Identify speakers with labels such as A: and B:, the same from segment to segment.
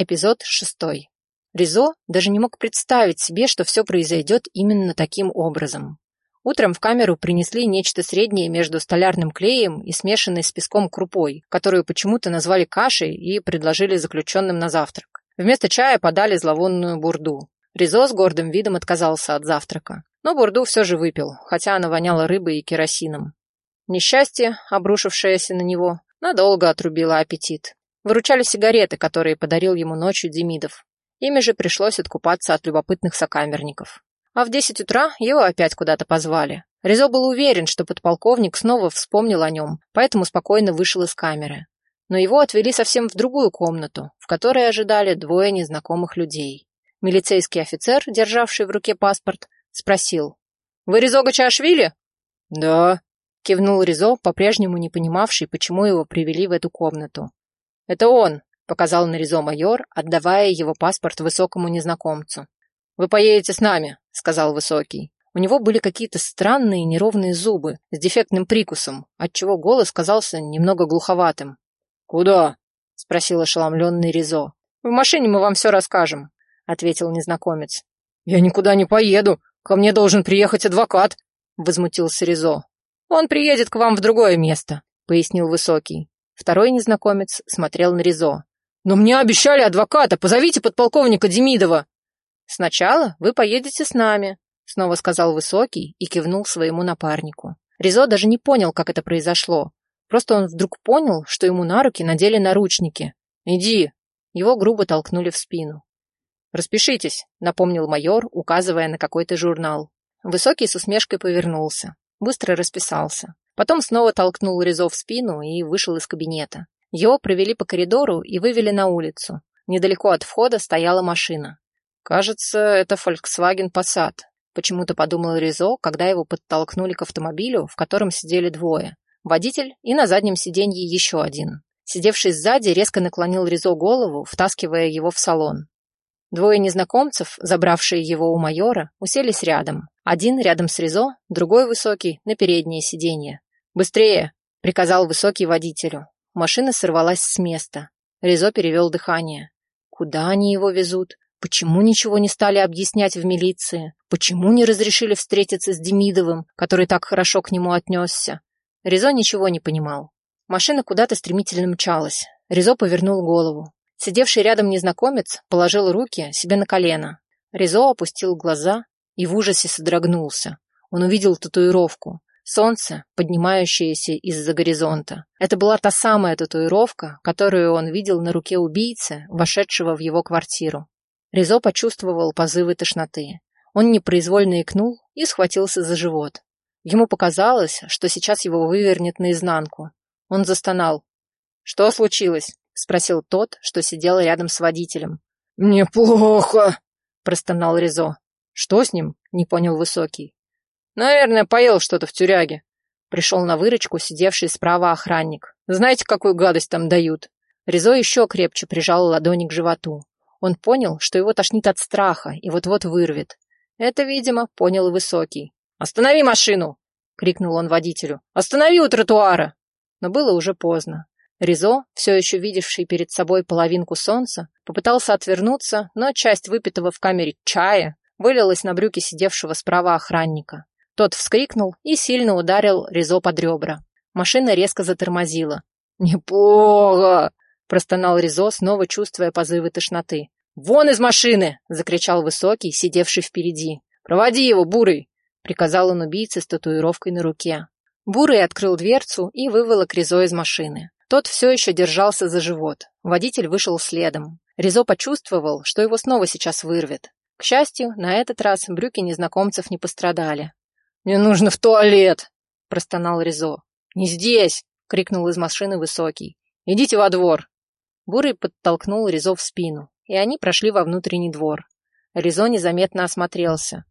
A: Эпизод шестой. Ризо даже не мог представить себе, что все произойдет именно таким образом. Утром в камеру принесли нечто среднее между столярным клеем и смешанной с песком крупой, которую почему-то назвали кашей и предложили заключенным на завтрак. Вместо чая подали зловонную бурду. Ризо с гордым видом отказался от завтрака. Но бурду все же выпил, хотя она воняла рыбой и керосином. Несчастье, обрушившееся на него, надолго отрубило аппетит. Выручали сигареты, которые подарил ему ночью Демидов. Ими же пришлось откупаться от любопытных сокамерников. А в десять утра его опять куда-то позвали. Резо был уверен, что подполковник снова вспомнил о нем, поэтому спокойно вышел из камеры. Но его отвели совсем в другую комнату, в которой ожидали двое незнакомых людей. Милицейский офицер, державший в руке паспорт, спросил. «Вы Резо Гачашвили?»
B: «Да», — кивнул
A: Резо, по-прежнему не понимавший, почему его привели в эту комнату. «Это он», — показал на резо майор, отдавая его паспорт высокому незнакомцу. «Вы поедете с нами», — сказал Высокий. У него были какие-то странные неровные зубы с дефектным прикусом, отчего голос казался немного глуховатым.
B: «Куда?»
A: — спросил ошеломленный Ризо. «В машине мы вам все расскажем», — ответил незнакомец.
B: «Я никуда не поеду. Ко мне должен приехать адвокат», — возмутился Ризо.
A: «Он приедет к вам в другое место», — пояснил Высокий. Второй незнакомец смотрел на Ризо.
B: «Но мне обещали адвоката! Позовите подполковника Демидова!»
A: «Сначала вы поедете с нами», — снова сказал Высокий и кивнул своему напарнику. Ризо даже не понял, как это произошло. Просто он вдруг понял, что ему на руки надели наручники. «Иди!» Его грубо толкнули в спину. «Распишитесь», — напомнил майор, указывая на какой-то журнал. Высокий с усмешкой повернулся. Быстро расписался. Потом снова толкнул Резо в спину и вышел из кабинета. Его провели по коридору и вывели на улицу. Недалеко от входа стояла машина. «Кажется, это Volkswagen Passat», — почему-то подумал Резо, когда его подтолкнули к автомобилю, в котором сидели двое. Водитель и на заднем сиденье еще один. Сидевший сзади резко наклонил Резо голову, втаскивая его в салон. Двое незнакомцев, забравшие его у майора, уселись рядом. Один рядом с Резо, другой высокий, на переднее сиденье. «Быстрее!» — приказал высокий водителю. Машина сорвалась с места. Резо перевел дыхание. Куда они его везут? Почему ничего не стали объяснять в милиции? Почему не разрешили встретиться с Демидовым, который так хорошо к нему отнесся? Резо ничего не понимал. Машина куда-то стремительно мчалась. Резо повернул голову. Сидевший рядом незнакомец положил руки себе на колено. Резо опустил глаза и в ужасе содрогнулся. Он увидел татуировку. Солнце, поднимающееся из-за горизонта. Это была та самая татуировка, которую он видел на руке убийцы, вошедшего в его квартиру. Резо почувствовал позывы тошноты. Он непроизвольно икнул и схватился за живот. Ему показалось, что сейчас его вывернет наизнанку. Он застонал. «Что случилось?» — спросил тот, что сидел рядом с водителем.
B: «Мне плохо!»
A: — простонал Резо. «Что с ним?» — не понял Высокий.
B: Наверное, поел что-то в тюряге.
A: Пришел на выручку сидевший справа охранник. Знаете, какую гадость там дают? Резо еще крепче прижал ладони к животу. Он понял, что его тошнит от страха и вот-вот вырвет. Это, видимо, понял Высокий. «Останови машину!» — крикнул он водителю. «Останови у тротуара!» Но было уже поздно. Ризо, все еще видевший перед собой половинку солнца, попытался отвернуться, но часть выпитого в камере чая вылилась на брюки сидевшего справа охранника. Тот вскрикнул и сильно ударил Ризо под ребра. Машина резко затормозила.
B: «Неплохо!» – простонал
A: Ризо, снова чувствуя позывы тошноты. «Вон из машины!» – закричал Высокий, сидевший впереди.
B: «Проводи его, Бурый!»
A: – приказал он убийце с татуировкой на руке. Бурый открыл дверцу и выволок Ризо из машины. Тот все еще держался за живот. Водитель вышел следом. Ризо почувствовал, что его снова сейчас вырвет. К счастью, на этот раз брюки незнакомцев не пострадали.
B: «Мне нужно в туалет!»
A: – простонал Ризо. «Не здесь!» – крикнул из машины Высокий. «Идите во двор!» Бурый подтолкнул Ризо в спину, и они прошли во внутренний двор. Ризо незаметно осмотрелся.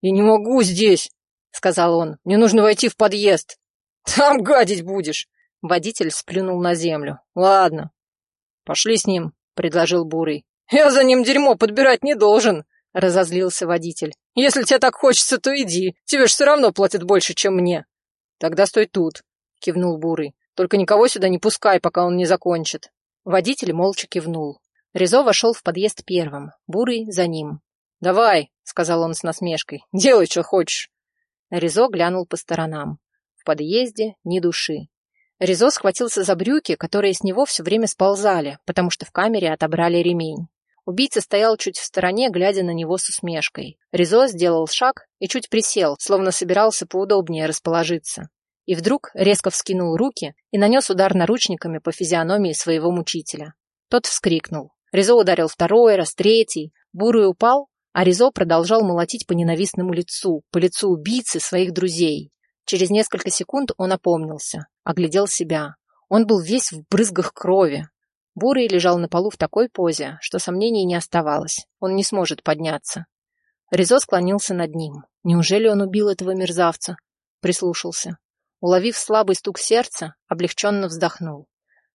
B: «Я не могу здесь!» — сказал он. «Мне нужно войти в подъезд!» «Там гадить будешь!»
A: Водитель сплюнул на землю.
B: «Ладно».
A: «Пошли с ним», — предложил Бурый.
B: «Я за ним дерьмо подбирать не должен!»
A: — разозлился водитель.
B: «Если тебе так хочется, то иди. Тебе ж все равно платят больше, чем мне».
A: «Тогда стой тут», — кивнул Бурый. «Только никого сюда не пускай, пока он не закончит». Водитель молча кивнул. Резо вошел в подъезд первым, Бурый за ним.
B: «Давай», — сказал он с насмешкой, — «делай, что хочешь».
A: Резо глянул по сторонам. В подъезде ни души. Резо схватился за брюки, которые с него все время сползали, потому что в камере отобрали ремень. Убийца стоял чуть в стороне, глядя на него с усмешкой. Резо сделал шаг и чуть присел, словно собирался поудобнее расположиться. И вдруг резко вскинул руки и нанес удар наручниками по физиономии своего мучителя. Тот вскрикнул. Резо ударил второй раз, третий. Бурый упал, а Резо продолжал молотить по ненавистному лицу, по лицу убийцы своих друзей. Через несколько секунд он опомнился, оглядел себя. Он был весь в брызгах крови. Бурый лежал на полу в такой позе, что сомнений не оставалось. Он не сможет подняться. Резо склонился над ним. Неужели он убил этого мерзавца? Прислушался. Уловив слабый стук сердца, облегченно вздохнул.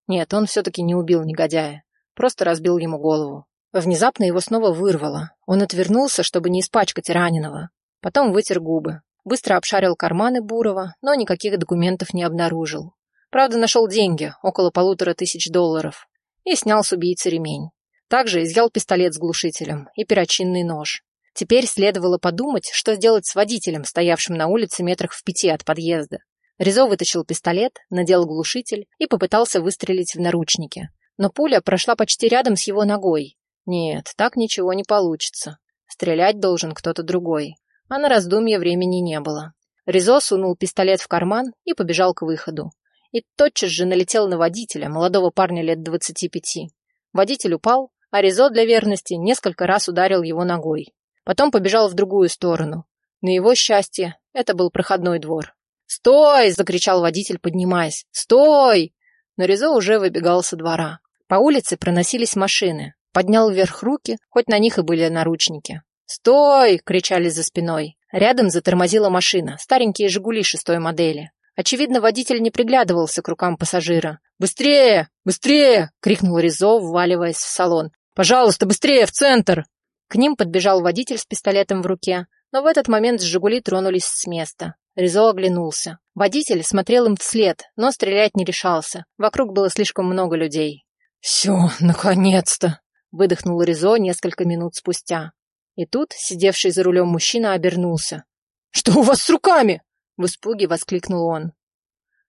A: Нет, он все-таки не убил негодяя. Просто разбил ему голову. Внезапно его снова вырвало. Он отвернулся, чтобы не испачкать раненого. Потом вытер губы. Быстро обшарил карманы Бурова, но никаких документов не обнаружил. Правда, нашел деньги, около полутора тысяч долларов, и снял с убийцы ремень. Также изъял пистолет с глушителем и перочинный нож. Теперь следовало подумать, что сделать с водителем, стоявшим на улице метрах в пяти от подъезда. Резо вытащил пистолет, надел глушитель и попытался выстрелить в наручники. Но пуля прошла почти рядом с его ногой. Нет, так ничего не получится. Стрелять должен кто-то другой а на раздумье времени не было. Ризо сунул пистолет в карман и побежал к выходу. И тотчас же налетел на водителя, молодого парня лет двадцати пяти. Водитель упал, а Ризо для верности несколько раз ударил его ногой. Потом побежал в другую сторону. На его счастье, это был проходной двор. «Стой!» — закричал водитель, поднимаясь. «Стой!» Но Ризо уже выбегал со двора. По улице проносились машины. Поднял вверх руки, хоть на них и были наручники. «Стой!» — кричали за спиной. Рядом затормозила машина, старенькие «Жигули» шестой модели. Очевидно, водитель не приглядывался к рукам пассажира. «Быстрее! Быстрее!» — крикнул Ризо, вваливаясь в салон. «Пожалуйста, быстрее, в центр!» К ним подбежал водитель с пистолетом в руке, но в этот момент «Жигули» тронулись с места. Ризо оглянулся. Водитель смотрел им вслед, но стрелять не решался. Вокруг было слишком много людей. «Все, наконец-то!» — выдохнул Ризо несколько минут спустя. И тут сидевший за рулем мужчина обернулся. «Что у вас с руками?» — в испуге воскликнул он.